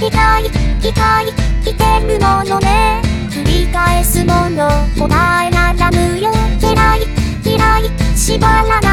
機械機械来てるものね。繰り返すもの答えならぬよ嫌い嫌い縛らない。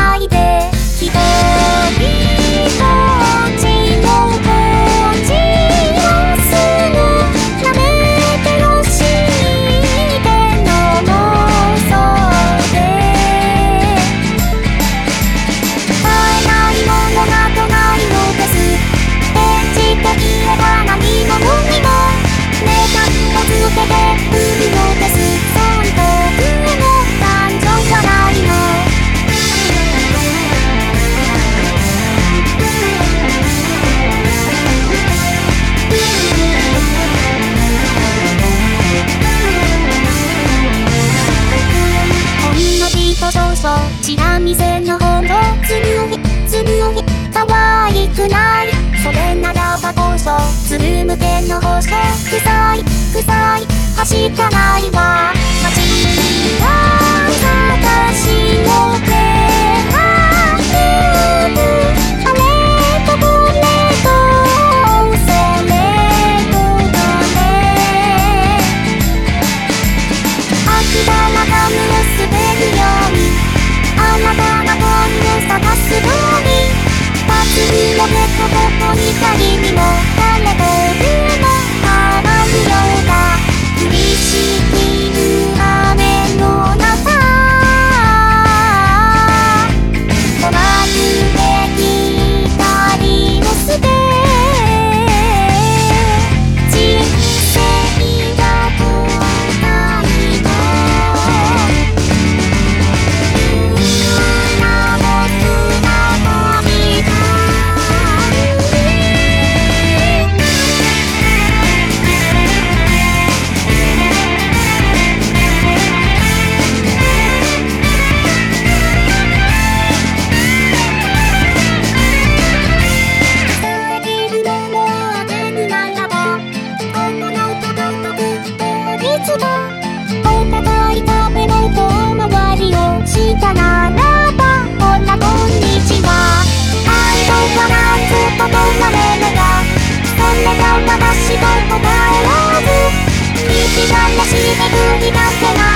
店のほんのつぶひつぶひ可愛くないそれならばこそつるむけの放送臭い臭いはしたないわ。お互い食べろとおまわりをしたならばほらこんにちは愛とはなんととなれるがそれが私と答えらず道がらしめくりが